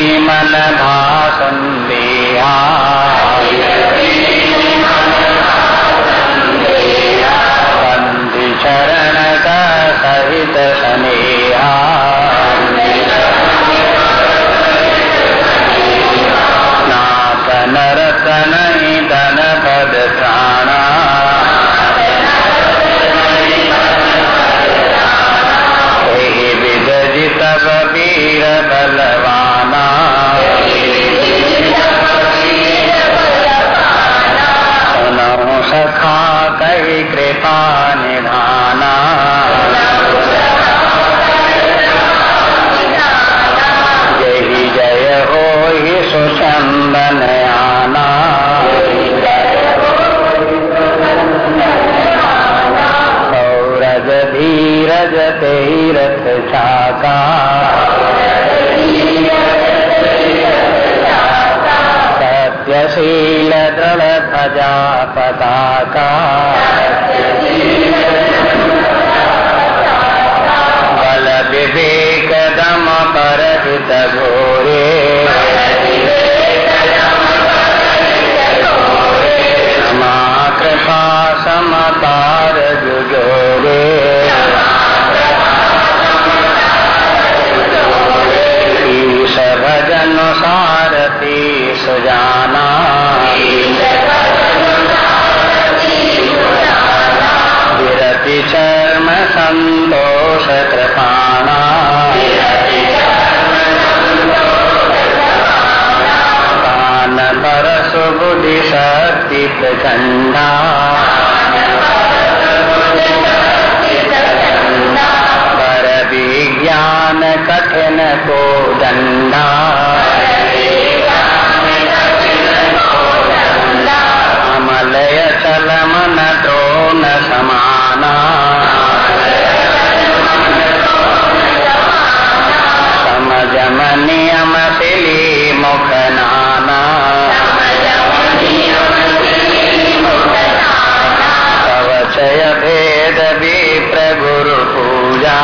मन भा सत्यशील दृढ़ का पताका बल विवेक दम पर घोरे। चर्म संतोष कृपाणा कान परस बुद्धि शक्ति प्रचंडा पर विज्ञान कठिन को दंडा अमलय चल मन द्रोण समाना नियम सिली मुख नाना कवचय भेद भी प्रगुरु पूजा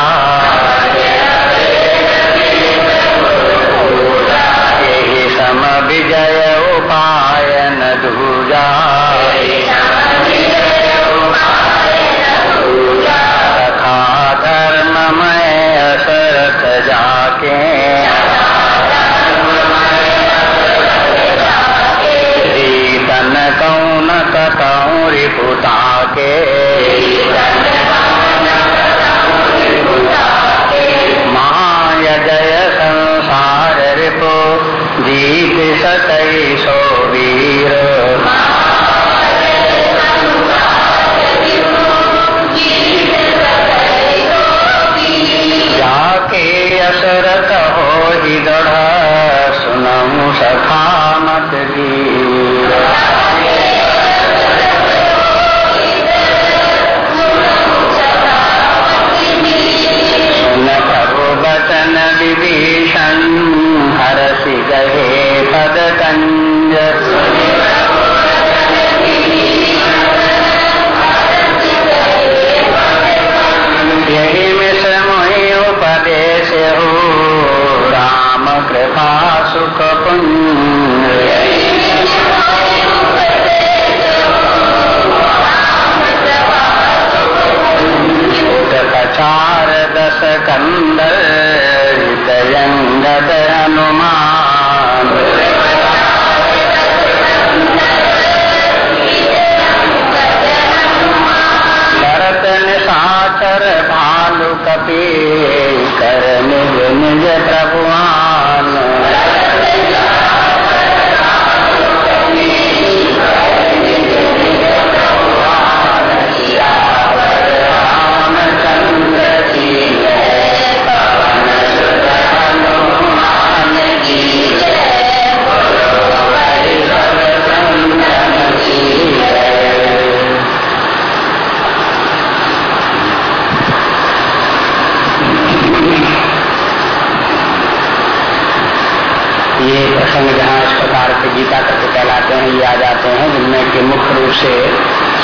ये प्रसंग जहाँ इस प्रकार के गीता तत्व कहलाते हैं, ये आ जाते हैं, जिनमें कि मुख्य रूप से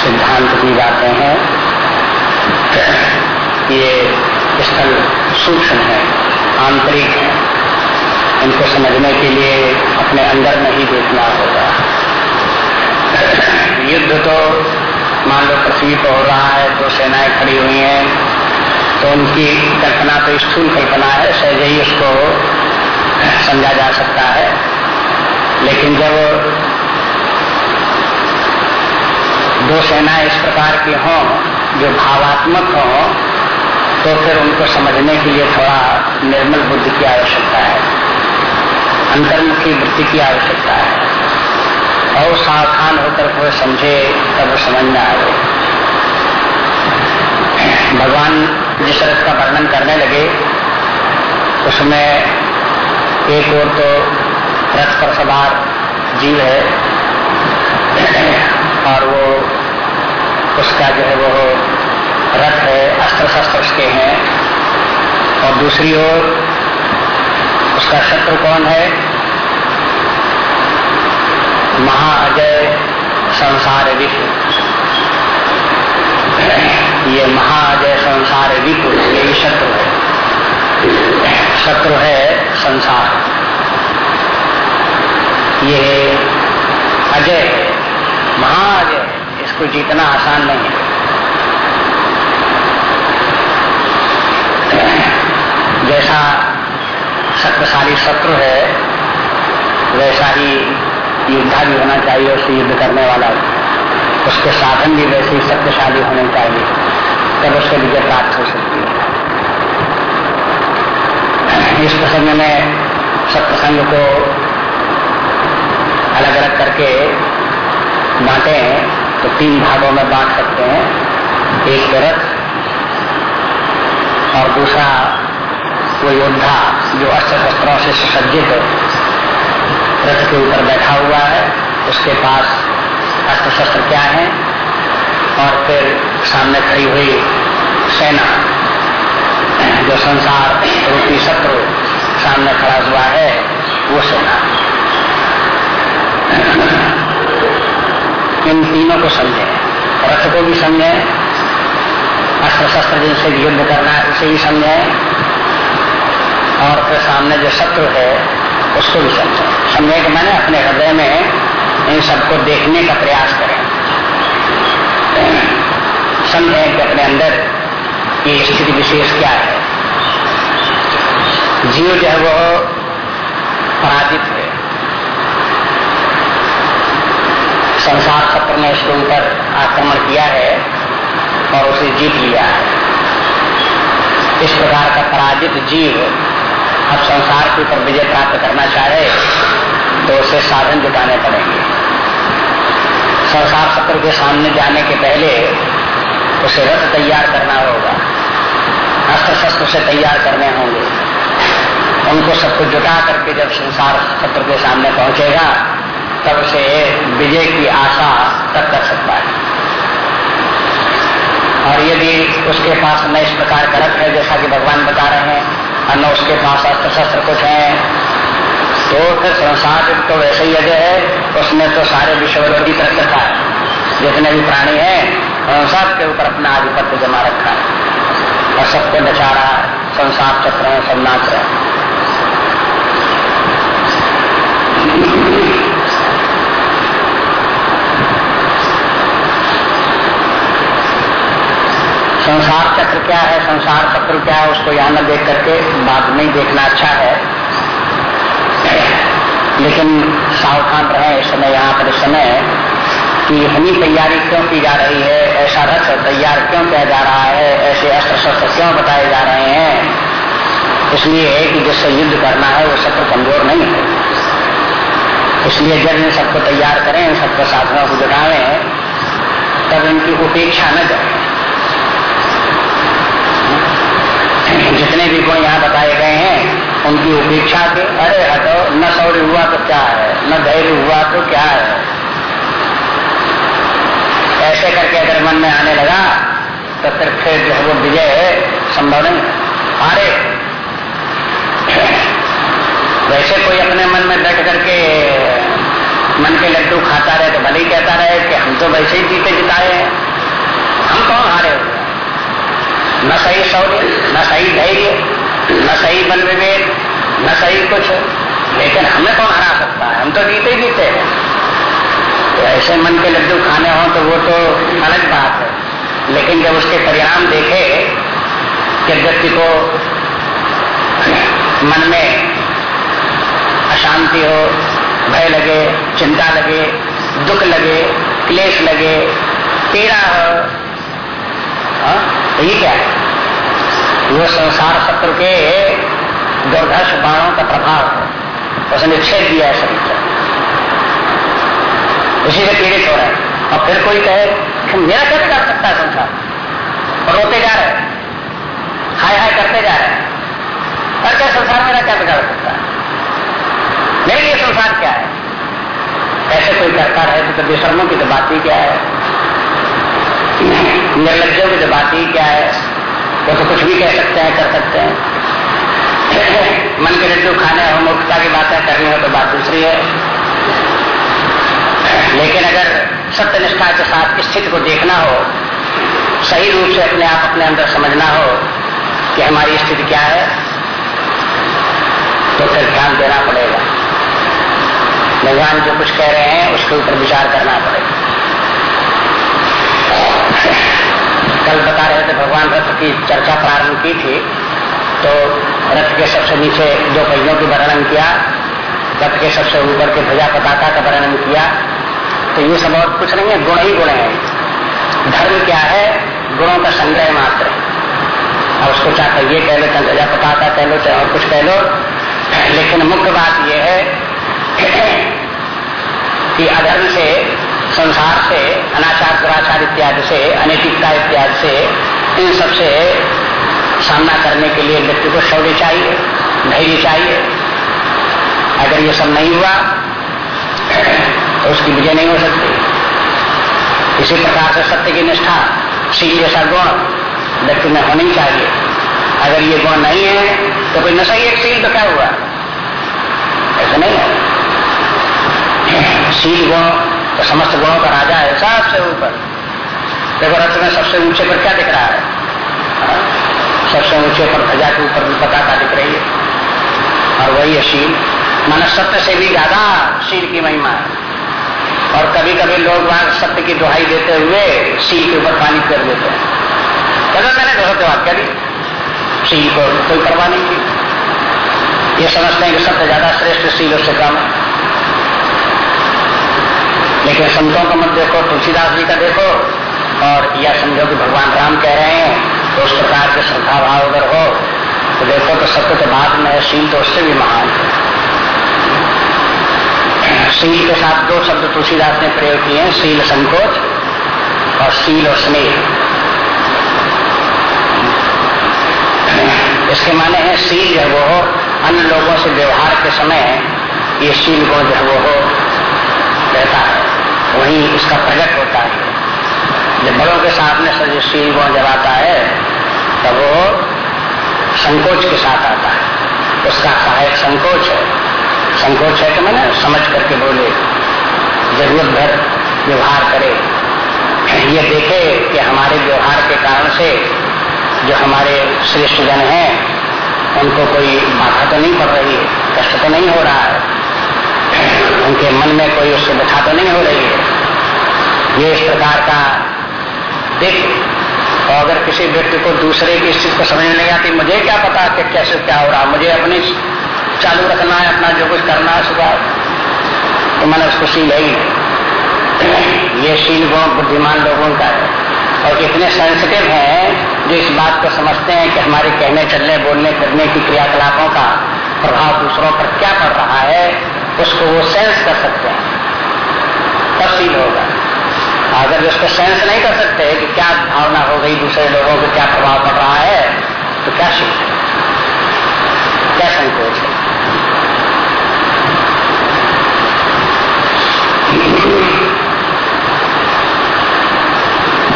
सिद्धांत दी जाते हैं। ये स्थल सूक्ष्म है, आंतरिक है। इनको समझने के लिए अपने अंदर में ही देखना होगा। युद्ध तो मान लो पृथ्वी पर हो रहा है तो सेनाएँ खड़ी हुई हैं तो उनकी कल्पना तो स्थूल कल्पना है, सहज ही उसको समझा जा सकता है। लेकिन जब दो सेनाएँ इस प्रकार की हों, जो भावात्मक हों तो फिर उनको समझने के लिए थोड़ा निर्मल बुद्धि की आवश्यकता है। अंतर्मुखी वृत्ति की आवश्यकता है। और सावधान होकर कोई समझे, तब समझ में आए। भगवान जिस रथ का वर्णन करने लगे, उसमें एक और तो रथ पर सवार जीव है और वो उसका जो है वो रथ है अस्त्र शस्त्र उसके हैं। और दूसरी ओर उसका शत्रु कौन है? महाअजय संसार विश्व ये महाअजय संसार विपुल यही शत्रु है। शत्रु है संसार। ये अजय, महाअजय, इसको जीतना आसान नहीं है। जैसा शक्तिशाली शत्रु है, वैसा ही योद्धा भी होना चाहिए उससे युद्ध करने वाला। उसके साधन भी वैसे ही शक्तिशाली होने चाहिए, तब उसको विजय प्राप्त हो सकती है। इस प्रसंग में सब प्रसंग को अलग अलग करके बांटे तो तीन भागों में बांट सकते हैं। एक रथ और दूसरा वो योद्धा जो अस्त्र शस्त्रों से सुसज्जित रथ के ऊपर बैठा हुआ है, उसके पास अस्त्र शस्त्र क्या है? और फिर सामने खड़ी हुई सेना जो संसार रूपी शत्रु सामने खड़ा हुआ है, वो सेना। इन तीनों को समझे। रथ को भी समझे अस्त्र शस्त्र जिनसे युद्ध करना है, उसे भी समझे, और फिर सामने जो शत्रु है, उसको भी समझे। समझे कि मैंने अपने हृदय में इन सबको देखने का प्रयास करें। समझे कि अपने अंदर ये स्थिति विशेष क्या है। जीव जो है वो पराजित है। संसार सत्र ने उसके ऊपर आक्रमण किया है और उसे जीत लिया है। इस प्रकार का पराजित जीव अब संसार के ऊपर विजय प्राप्त करना चाहे तो उसे साधन जुटाने पड़ेंगे। संसार सत्र के सामने जाने के पहले उसे रथ तैयार करना होगा। अस्त्र शस्त्र से तैयार करने होंगे। उनको सबको जुटा करके जब संसार सत्र के सामने पहुंचेगा, तब उसे विजय की आशा तक कर सकता है। और यदि उसके पास न इस प्रकार का रथ है, जैसा कि भगवान बता रहे हैं, और न उसके पास अस्त्र शस्त्र कुछ है। तो फिर संसार तो वैसे ही अजय है, उसने तो सारे विश्वरोधी कर रखा है। जितने भी प्राणी हैं सबके ऊपर अपना आधिपत्य जमा रखा है। और सबको नचा रहा है संसार चक्र है, सब नाच रहे संसार चक्र क्या है? संसार चक्र क्या है? उसको यहाँ न देख करके बाद में देखना अच्छा है। लेकिन सावधान रहे इस समय, यहाँ पर इस समय कि इतनी तैयारी क्यों की जा रही है? ऐसा रथ तैयार क्यों किया जा रहा है? ऐसे अस्त्र शस्त्र क्यों बताए जा रहे हैं? इसलिए है कि जिससे युद्ध करना है, वो शत्रु कमज़ोर नहीं है। इसलिए जब इन सबको तैयार करें इन सबको साधनों को जुटावें तब इनकी उपेक्षा न करें। जितने भी गुण यहाँ बताए गए हैं, उनकी उपेक्षा के, अरे हटो, न शौर्य हुआ तो क्या है, न धैर्य हुआ तो क्या है? ऐसे करके अगर मन में आने लगा तो फिर फिर जो है वो विजय है, संभव नहीं। अरे वैसे कोई अपने मन में बैठ करके मन के लड्डू खाता रहे तो भले ही कहता रहे कि हम तो वैसे ही जीते जिताए हैं। हम कौन हारे न सही शौर्य, न सही धैर्य, न सही बल विवेक, न सही कुछ। लेकिन हमें कौन हरा सकता है? हम तो जीते ही जीते हैं। तो ऐसे मन के लड्डू खाने हो तो वो तो अलग बात है। लेकिन जब उसके परिणाम देखे कि व्यक्ति को मन में अशांति हो भय लगे, चिंता लगे, दुख लगे, क्लेश लगे तेरा हो। हाँ, तो ये क्या है? वो संसार शत्रु के दुर्घर्ष बाणों का प्रभाव है। उसने छेद दिया है शरीर को। उसी से पीड़ित हो रहे हैं। और फिर कोई कहे मेरा कैसे कर सकता है संसार? रोते जा रहे हाय हाय करते जा रहे हैं। करके संसार मेरा क्या बिगाड़ता सकता कोई करता रहे तो बेशर्मों की तो बात ही क्या है? निर्लजों की तो बात ही क्या है? वो तो कुछ भी कह सकते हैं, कर सकते हैं। मन के लड्डू खाने और मुक्तता की बातें करनी हो तो बात दूसरी है। लेकिन अगर सत्य निष्ठा के साथ स्थिति को देखना हो, सही रूप से अपने आप अपने अंदर समझना हो कि हमारी स्थिति क्या है तो फिर ध्यान देना पड़ेगा। भगवान जो कुछ कह रहे हैं, उसके ऊपर विचार करना पड़ेगा। कल बता रहे थे भगवान रथ की चर्चा प्रारंभ की थी तो रथ के सबसे नीचे दो पहियों की वर्णन किया, रथ के सबसे ऊपर के ध्वजा पताका का वर्णन किया। तो ये सब और कुछ नहीं है, गुण ही गुण है। धर्म क्या है? गुणों का संग्रह मात्र और उसको चाहे ये कह लो, चाहे ध्वजा पताका कह लो, चाहे और कुछ कह लो। लेकिन मुख्य बात यह है कि अधर्म से, संसार से, अनाचार, दुराचार इत्यादि से, अनैतिकता इत्यादि से, इन सबसे सामना करने के लिए व्यक्ति को शौर्य चाहिए, धैर्य चाहिए। अगर ये सब नहीं हुआ तो उसकी विजय नहीं हो सकती। इसी प्रकार से सत्य की निष्ठा शील जैसा गुण व्यक्ति में होनी चाहिए। अगर ये गुण नहीं है तो कोई नशा ही एक शील तो क्या हुआ? ऐसा नहीं है। शील गुण तो समस्त गुणों का राजा है सबसे ऊपर। देखो रथ में सबसे ऊँचे पर क्या दिख रहा है? सबसे ऊँचे पर ध्वजा के ऊपर पताका दिख रही है। और वही है शील। मन सत्य से भी ज़्यादा शील की महिमा है। और कभी कभी लोग वहाँ सत्य की दुहाई देते हुए शील के ऊपर पानी कर देते हैं। कहते मैंने तो सत्य बात करी शील को कोई परवाह नहीं की। ये समझते हैं कि सत्य ज़्यादा श्रेष्ठ शील उससे कम है लेकिन संतों का मत देखो, तुलसीदास जी का देखो। और या समझो कि भगवान राम कह रहे हैं तो उस प्रकार के श्रद्धा भाव अगर हो तो देखो तो सत्य के बाद में शील तो उससे भी महान है। शील के साथ दो शब्द तुलसीदास ने प्रयोग किए हैं शील संकोच और शील और स्नेह। इसके माने हैं, शील जब वो हो, अन्य लोगों से व्यवहार के समय ये शील को जब वो हो, रहता है। वही इसका प्रकट होता है। जब बड़ों के सामने सजशील गुण जब आता है, तब वो संकोच के साथ आता है। उसका सहायक संकोच है। संकोच है कि मैंने समझ करके बोले, ज़रूरत भर व्यवहार करे। ये देखे कि हमारे व्यवहार के कारण से जो हमारे श्रेष्ठ जन हैं, उनको कोई बाधा तो नहीं पड़ रही है, कष्ट तो नहीं हो रहा है। उनके मन में कोई उससे बचा तो नहीं हो रही। है ये इस प्रकार का देख। और अगर किसी व्यक्ति को दूसरे की स्थिति को समझ नहीं आती, मुझे क्या पता कि कैसे क्या हो रहा? मुझे अपनी चालू रखना है, अपना जो कुछ करना है, सुबह। तो मैंने उसको सील ही ये शील गुण बुद्धिमान लोगों का है। और इतने सेंसिटिव हैं जो इस बात को समझते हैं कि हमारे कहने, चलने, बोलने, करने की क्रियाकलापों का प्रभाव दूसरों पर क्या पड़ रहा है? उसको वो सेंस कर सकते हैं। तब होगा। अगर उसको सेंस नहीं कर सकते कि क्या भावना हो गई दूसरे लोगों को, क्या प्रभाव पड़ रहा है तो क्या सीख क्या संकोच है?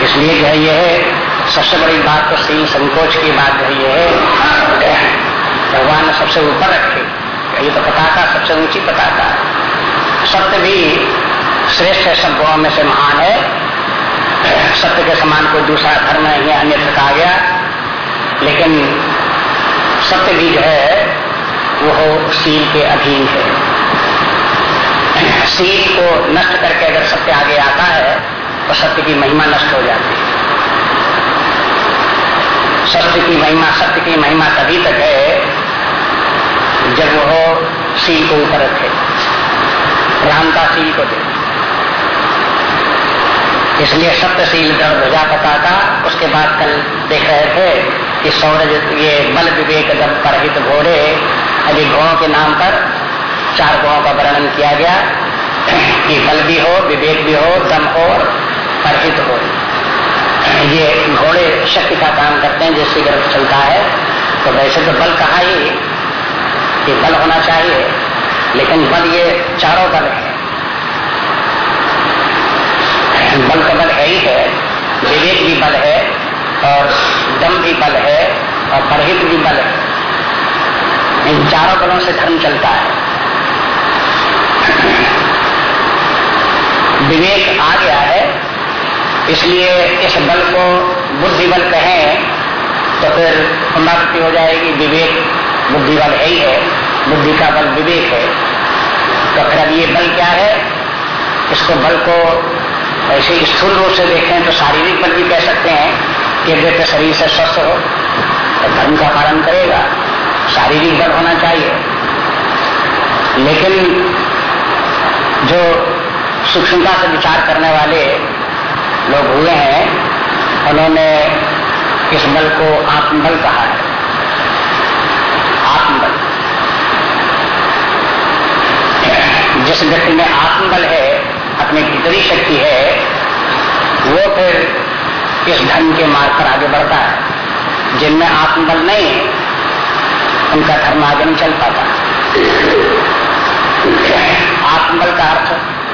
इसलिए जो है यह सबसे बड़ी बात तो सील संकोच की बात जो है भगवान सबसे ऊपर रखे। ये तो पताका सबसे ऊँची पताका है सत्य भी श्रेष्ठ है, सब में से महान है। सत्य के समान कोई दूसरा धर्म नहीं है अन्य कहा गया। लेकिन सत्य भी जो है, वो सील के अधीन है। सील को नष्ट करके अगर सत्य आगे आता है तो सत्य की महिमा नष्ट हो जाती है। सत्य की महिमा, सत्य की महिमा तभी तक है जब वो सील को ऊपर रखे। राम का सील को दे। इसलिए सप्तशील दर ध्वजा पता उसके बाद कल देख रहे थे कि सौरज, ये बल विवेक दम परहित घोड़े, अभी घोड़ों के नाम पर चार गुणों का वर्णन किया गया कि बल भी हो, विवेक भी हो, दम हो परहित हो। ये घोड़े शक्ति का काम करते हैं, जिससे गर्भ चलता है। तो वैसे तो बल कहा ही ये बल होना चाहिए, लेकिन बल ये चारों बल है। बल का बल है ही है, विवेक भी बल है, और दम भी बल है, और परहित भी बल है। इन चारों बलों से धर्म चलता है। विवेक आ गया है, इसलिए इस बल को बुद्धि बल कहें तो फिर पुनरावृत्ति हो जाएगी, विवेक बुद्धि बल है ही है। बुद्धि का बल विवेक है। तो फिर अब ये बल क्या है? इसको बल को ऐसे स्थूल रूप से देखें तो शारीरिक बल भी कह सकते हैं कि व्यक्ति शरीर से स्वस्थ हो तो धर्म का पालन करेगा। शारीरिक बल होना चाहिए। लेकिन जो सूक्ष्मता से विचार करने वाले लोग हुए हैं, उन्होंने इस बल को आत्मबल कहा है आत्मबल जिस व्यक्ति में आत्मबल है, अपनी भीतरी शक्ति है, वो फिर इस धर्म के मार्ग पर आगे बढ़ता है। जिनमें आत्मबल नहीं है उनका धर्म आगे नहीं चल पाता आत्मबल का अर्थ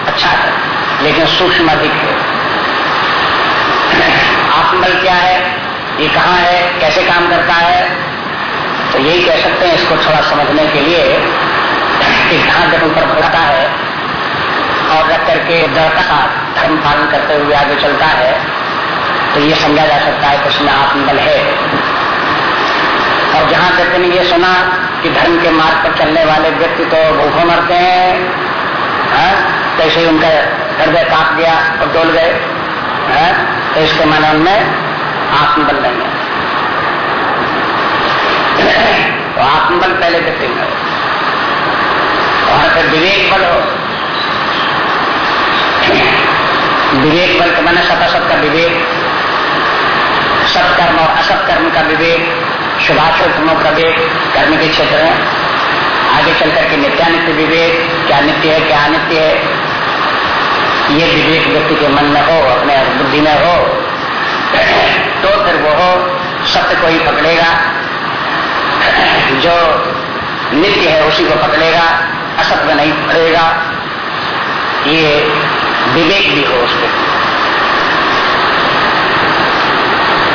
अच्छा है, लेकिन सूक्ष्म अधिक है। आत्मबल क्या है? ये कहाँ है? कैसे काम करता है? तो यही कह सकते हैं इसको थोड़ा समझने के लिए कि जब ऊपर बढ़ता है और रख करके दृढ़ का धर्म पालन करते हुए आगे चलता है तो ये समझा जा सकता है कि उसमें आत्मबल है और जहाँ तक ने ये सुना कि धर्म के मार्ग पर चलने वाले व्यक्ति तो भूखों मरते हैं कैसे उनका हृदय काट गया और डोल गए, है? तो इसके मन उनमें आत्मबल नहीं है तो आत्मबल पहले व्यक्ति में हो और फिर विवेक बल हो। विवेक बल के मैंने सतासत का विवेक। सत्कर्म और असत्कर्म का विवेक शुभाशुभमों का विवेक, कर्म के क्षेत्र में आगे चल करके नित्यानित्य विवेक, क्या नित्य है, क्या अनित्य है, ये विवेक व्यक्ति के मन में हो, अपने बुद्धि में हो तो फिर वो हो, सत्य को ही पकड़ेगा। जो नित्य है उसी को पकड़ेगा। असत्य नहीं पकड़ेगा ये विवेक भी हो उस व्यक्ति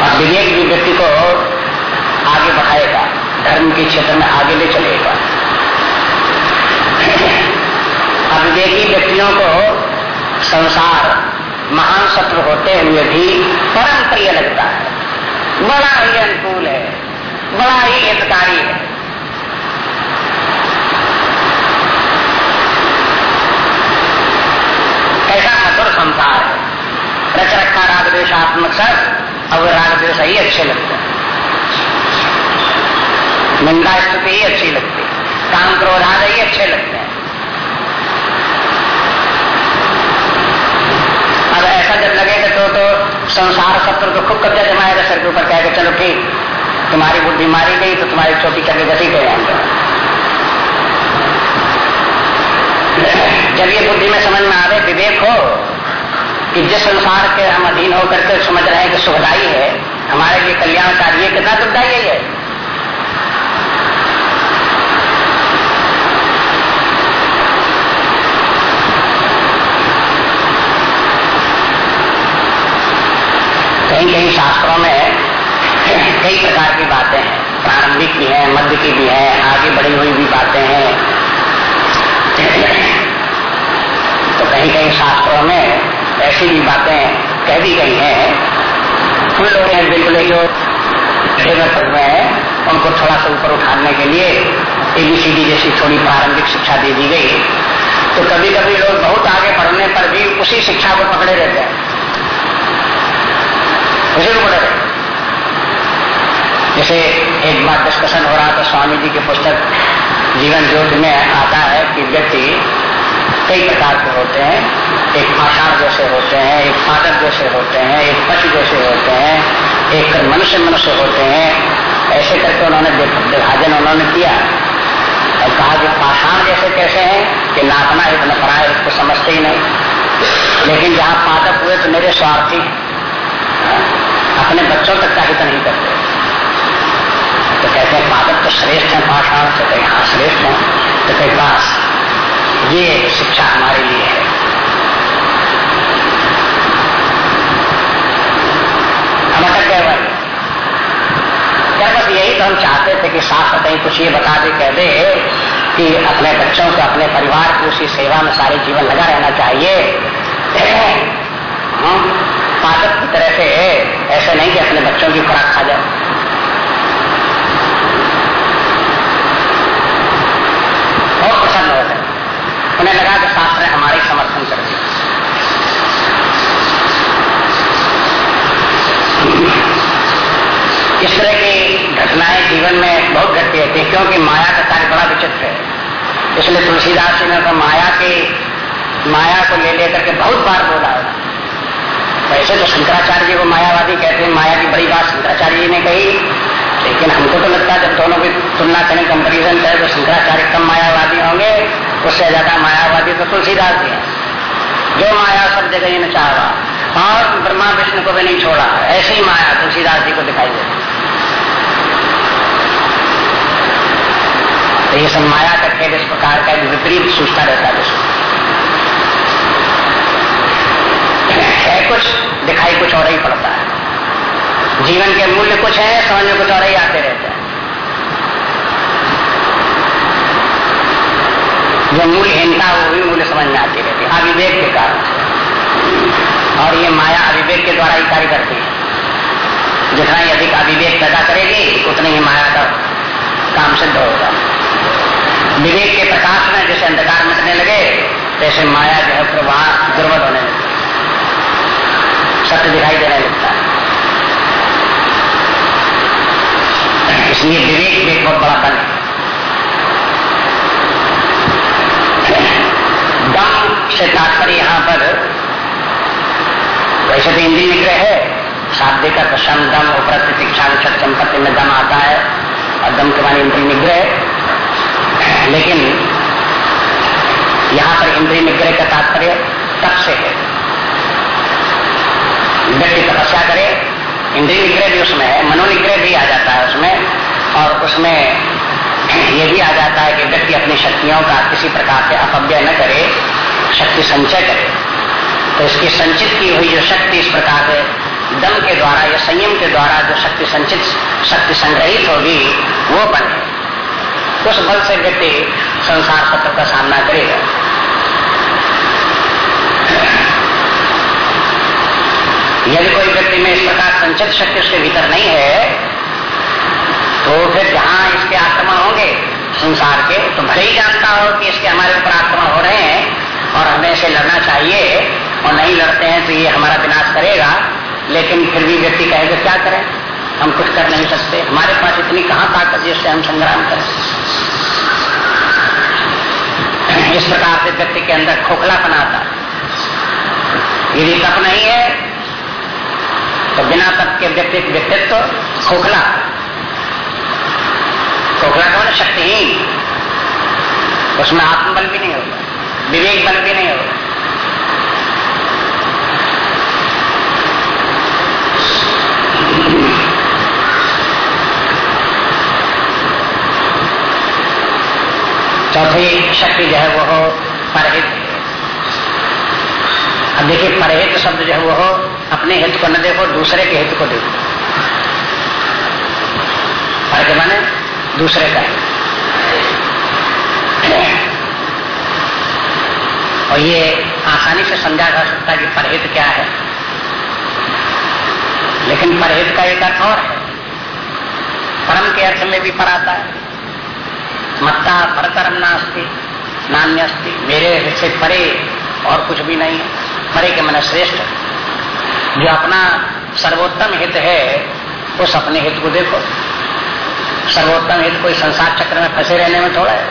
और विवेक भी व्यक्ति को आगे बढ़ाएगा, धर्म के क्षेत्र में आगे ले चलेगा। अविवेकी व्यक्तियों को संसार महान शत्रु होते हुए भी परम प्रिय लगता है। बड़ा ही अनुकूल है, बड़ा ही हितकारी है ऐसा मधुर संसार है रच रखा राग द्वेशात्मक सब अब राग द्वेश ही अच्छे लगते हैं। निंदा स्थिति ही अच्छी लगती है। काम क्रोध आदि ही अच्छे लगते हैं। अब ऐसा जब लगेगा तो तो संसार सत्र को खूब कब्जा जमाएगा सर के ऊपर, कहेगा, चलो ठीक, तुम्हारी बुद्धि मारी गई तो तुम्हारी चोटी करके गति कर जाएँगे। जब ये बुद्धि में समझ में आवे, विवेक हो कि जिस संसार के हम अधीन होकर के समझ रहे हैं कि सुखदाई है, हमारे लिए कल्याणकारी है, कितना दुखदाई है कहीं कहीं शास्त्रों में कई प्रकार की बातें हैं, प्रारंभिक भी हैं, मध्य की भी हैं, आगे बढ़ी हुई भी बातें हैं। तो कहीं कहीं शास्त्रों में ऐसी भी बातें कह दी गई हैं। कुछ लोग हैं बिल्कुल जो पद में है। उनको थोड़ा सा ऊपर उठाने के लिए एबीसीडी जैसी थोड़ी प्रारंभिक शिक्षा दे दी गई। तो कभी कभी लोग बहुत आगे बढ़ने पर भी उसी शिक्षा को पकड़े रहते हैं। उसी को पकड़े जैसे एक बार डिस्कशन हो रहा था, स्वामी जी की पुस्तक जीवन ज्योति में आता है कि व्यक्ति कई प्रकार के होते हैं। एक आषाढ़ जैसे होते हैं, एक फादर जैसे होते हैं, एक पशु जैसे होते हैं, एक मनुष्य मनुष्य होते हैं। ऐसे करके उन्होंने विभाजन उन्होंने किया। और कहा कि पाषाण जैसे कैसे हैं कि नापना हित न पराए उसको समझते ही नहीं। लेकिन जहाँ पादक हुए तो मेरे स्वार्थी अपने बच्चों तक का हित नहीं करते। तो कहते हैं पादक तो श्रेष्ठ है पाषाण तो कहीं हाँ श्रेष्ठ है तो कहीं पास ये शिक्षा हमारे लिए है। यही तो हम चाहते थे कि साथ कहीं कुछ ये बता दे, कह दे कि अपने बच्चों को, अपने परिवार को उसी सेवा में सारे जीवन लगा रहना चाहिए। पादक की तरह से ऐसे नहीं कि अपने बच्चों की खुराक खा जाए बहुत प्रसन्न हो गए उन्हें लगा कि शास्त्र ने हमारे समर्थन कर दिया इस तरह की घटनाएँ जीवन में बहुत घटती रहती है, क्योंकि माया का कार्य बड़ा विचित्र है। इसलिए तुलसीदास जी ने तो माया के, माया को ले लेकर के बहुत बार बोला है। वैसे तो शंकराचार्य जी को मायावादी कहते हैं, माया की बड़ी बात शंकराचार्य जी ने कही। लेकिन हमको तो लगता है जब दोनों की तुलना करें कंपेरिजन करें तो शंकराचार्य कम मायावादी होंगे। उससे ज़्यादा मायावादी तो तुलसीदास जी जो माया सब जगह ही चाहवा और ब्रह्मा विष्णु को भी नहीं छोड़ा। ऐसी माया तुलसीदास जी को दिखाई देती तो ये सब माया का खेल इस प्रकार का विपरीत सूचता रहता है है कुछ, दिखाई कुछ और ही पड़ता है। जीवन के मूल्य कुछ है, समझ में कुछ और ही आते रहते हैं। जो मूल्यहीनता वो भी मूल्य समझ में आती रहती है। अविवेक के कारण। और ये माया अविवेक के द्वारा ही कार्य करती है। जितना ही अधिक अविवेक पैदा करेगी, उतनी ही माया का काम सिद्ध होगा। विवेक के प्रकाश में जैसे अंधकार मिटने लगे तैसे माया जो है प्रवाह दुर्बल होने लगे। सत्य दिखाई देने लगता है। इसलिए विवेक भी बहुत बड़ा बल है दम से तात्पर्य यहाँ पर, वैसे तो इंद्रिय निग्रह है। शाब्दी का तो दम प्रतीक्षा संपत्ति में दम आता है और दम के मानी इंद्रिय निग्रह। लेकिन यहाँ पर इंद्रिय निग्रह का तात्पर्य तप से है। व्यक्ति तपस्या करे, इंद्रिय निग्रह भी उसमें है, मनोनिग्रह भी आ जाता है उसमें, और उसमें ये भी आ जाता है कि व्यक्ति अपनी शक्तियों का किसी प्रकार से अपव्यय न करे। शक्ति संचय करे। तो इसकी संचित की हुई जो शक्ति इस प्रकार से दम के द्वारा या संयम के द्वारा जो शक्ति संचित, शक्ति संग्रहित होगी, वो बने उस बल से व्यक्ति संसार सत्र का सामना करेगा। यदि कोई व्यक्ति में इस प्रकार संचित शक्ति उसके भीतर नहीं है तो फिर जहाँ इसके आक्रमण होंगे संसार के तो भले ही जानता हो कि इसके हमारे ऊपर आक्रमण हो रहे हैं और हमें इसे लड़ना चाहिए और नहीं लड़ते हैं तो ये हमारा विनाश करेगा। लेकिन फिर भी व्यक्ति कहेगा क्या करें? हम कुछ कर नहीं सकते। हमारे पास इतनी कहाँ ताकत जिससे हम संग्राम करें? इस प्रकार से व्यक्ति के अंदर खोखलापन आता यदि तप नहीं है। तो बिना तप के व्यक्ति व्यक्तित्व खोखला। खोखला कौन? शक्तिहीन। उसमें आत्मबल भी नहीं होगा। विवेक बल भी नहीं होगा चौथी शक्ति जो है वो हो परहित। अब देखिए, परहित शब्द जो है वो हो, अपने हित को न देखो, दूसरे के हित को देखो। पर माने दूसरे का और ये आसानी से समझा जा सकता है कि परहित क्या है। लेकिन परहित का एक अर्थ और है। परम के अर्थ में भी पर आता है। मत्ता परतरम नास्ती, नान्यस्ती, मेरे से परे और कुछ भी नहीं है। परे के मन श्रेष्ठ। जो अपना सर्वोत्तम हित है, उस अपने हित को देखो। सर्वोत्तम हित कोई संसार चक्र में फंसे रहने में थोड़ा है।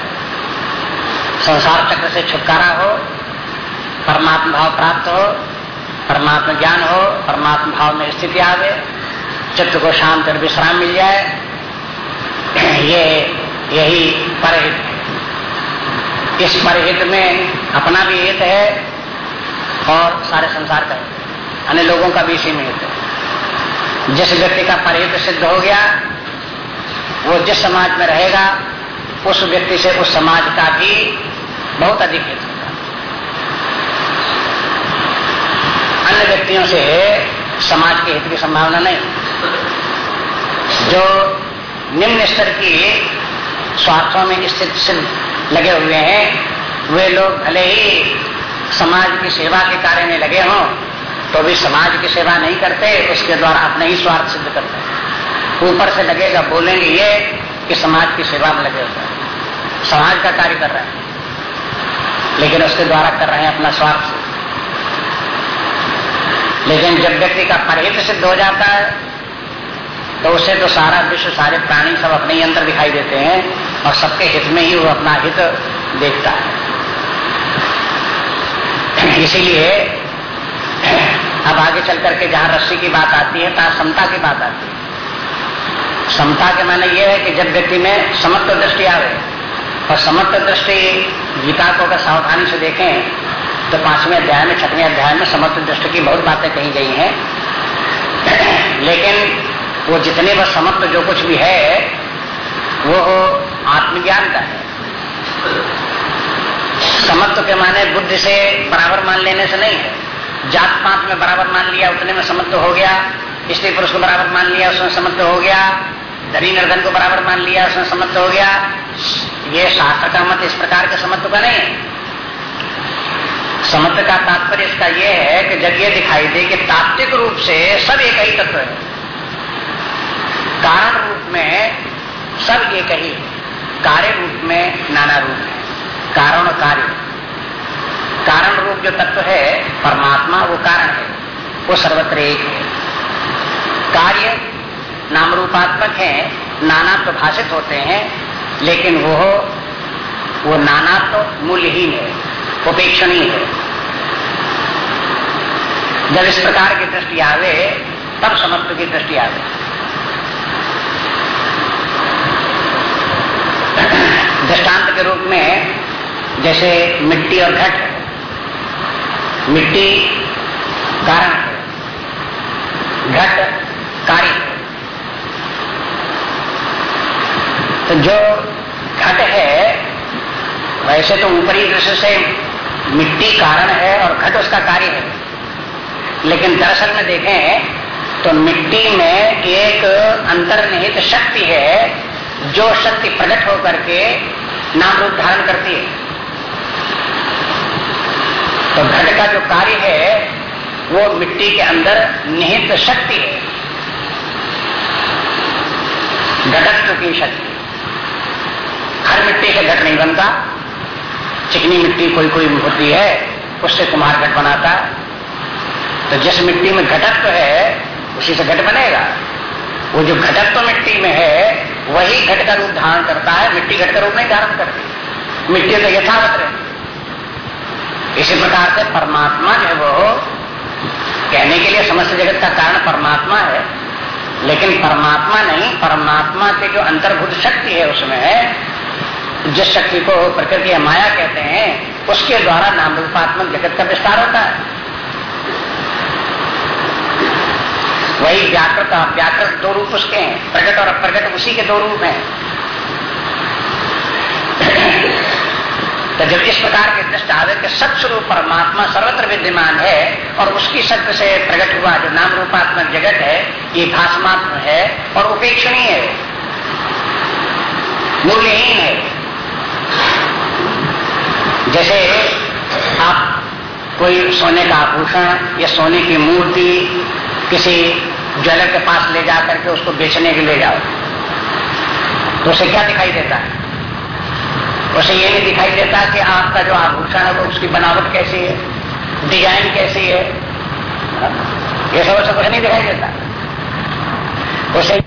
संसार चक्र से छुटकारा हो परमात्मा भाव प्राप्त हो, परमात्मा ज्ञान हो, परमात्मा भाव में स्थिति आवे, चित्त को शांत और विश्राम मिल जाए, ये, यही परहित। इस परहित में अपना भी हित है और सारे संसार का अन्य लोगों का भी इसी में हित है। जिस व्यक्ति का परहित सिद्ध हो गया, वो जिस समाज में रहेगा, उस व्यक्ति से उस समाज का भी बहुत अधिक हित अन्य व्यक्तियों से समाज के हित की संभावना नहीं। जो निम्न स्तर की स्वार्थों में स्थित सिद्ध लगे हुए हैं, वे लोग भले ही समाज की सेवा के कार्य में लगे हों तो भी समाज की सेवा नहीं करते, उसके द्वारा अपने ही स्वार्थ सिद्ध करते ऊपर से लगेगा, बोलेंगे ये कि समाज की सेवा में लगे हुए समाज का कार्य कर रहे हैं, लेकिन उसके द्वारा कर रहे हैं अपना स्वार्थ। लेकिन जब व्यक्ति का परहित सिद्ध हो जाता है तो उसे तो सारा विश्व, सारे प्राणी सब अपने ही अंदर दिखाई देते हैं और सबके हित में ही वो अपना हित देखता है। इसीलिए अब आगे चल करके जहाँ रस्सी की बात आती है, तहां समता की बात आती है। समता के माने यह है कि जब व्यक्ति में समत्व दृष्टि आवे और समत्व दृष्टि गीता को अगर सावधानी से देखें तो पाँचवें अध्याय में, छठवें अध्याय में समत्व दृष्टि की बहुत बातें कही गई हैं। लेकिन वो जितने वह समत्व जो कुछ भी है, वो आत्मज्ञान का है। समत्व के माने बुद्धि से बराबर मान लेने से नहीं है। जात पात में बराबर मान लिया, उतने में समत्व हो गया। स्त्री पुरुष को बराबर मान लिया, उसमें समत्व हो गया। धनी निर्धन को बराबर मान लिया, उसमें समत्व हो गया। ये शास्त्र का मत इस प्रकार के समत्व का नहीं समत्व का तात्पर्य इसका यह है कि जब ये दिखाई दे कि तात्विक रूप से सब एक ही तत्व है। कारण रूप में सब एक ही, कार्य रूप में नाना रूप है। कारण और कार्य। कारण रूप जो तत्व है, परमात्मा, वो कारण है। वो सर्वत्र एक है। कार्य नाम रूपात्मक है, नाना तो भाषित होते हैं, लेकिन वो वो नाना तो मूल्यहीन है, उपेक्षणीय है। जब इस प्रकार की दृष्टि आवे, तब समत्व की दृष्टि आवे। दृष्टांत के रूप में जैसे मिट्टी और घट, मिट्टी कारण घट कार्य तो जो घट है, वैसे तो ऊपरी दृश्य से मिट्टी कारण है और घट उसका कार्य है। लेकिन दरअसल में देखें तो मिट्टी में एक अंतर्निहित शक्ति है, जो शक्ति प्रकट होकर के नाम रूप धारण करती है। तो घट का जो कार्य है, वो मिट्टी के अंदर निहित शक्ति है। घटत्व की शक्ति। हर मिट्टी से घट नहीं बनता। चिकनी मिट्टी कोई कोई होती है, उससे कुमार घट बनाता। है तो जिस मिट्टी में घटत्व है, उसी से घट बनेगा। वो जो घटत्व मिट्टी में है, वही घट का रूप धारण करता है, मिट्टी घट का रूप नहीं धारण करती। मिट्टी तो यथावत रहती। इसी प्रकार से परमात्मा जो है वो कहने के लिए समस्त जगत का कारण परमात्मा है। लेकिन परमात्मा नहीं, परमात्मा के जो अंतर्भूत शक्ति है उसमें है जिस शक्ति को प्रकृति माया कहते हैं, उसके द्वारा नाम रूपात्मक जगत का विस्तार होता है। वही व्याकृत व्याकृत दो रूप उसके हैं। प्रकट और अप्रकट उसी के दो रूप हैं। तो जब इस प्रकार के दृष्ट आवे कि सत्स्वरूप परमात्मा सर्वत्र विद्यमान है और उसकी शक्ति से प्रकट हुआ जो नाम रूपात्मक जगत है, ये भाषमात्म है और उपेक्षणीय है। मूल्यहीन है। जैसे आप कोई सोने का आभूषण या सोने की मूर्ति, किसी ज्वेलर के पास ले जा करके उसको बेचने के ले जाओ। तो उसे क्या दिखाई देता है? उसे ये नहीं दिखाई देता कि आपका जो आभूषण है वो उसकी बनावट कैसी है, डिज़ाइन कैसी है। ये सब उसे कुछ नहीं दिखाई देता। उसे